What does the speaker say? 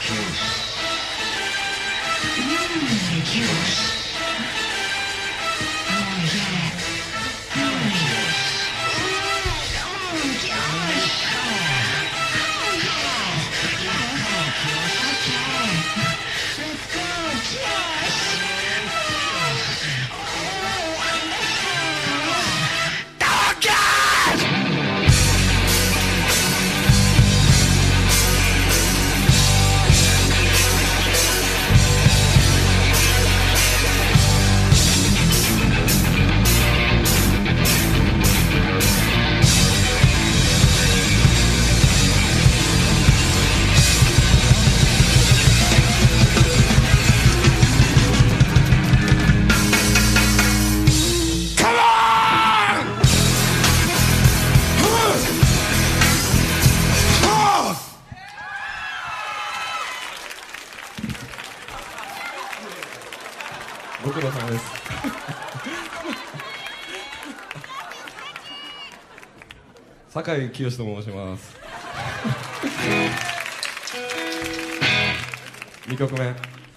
juice. Mmm, juice. ご苦労様です。酒井清と申します。2曲目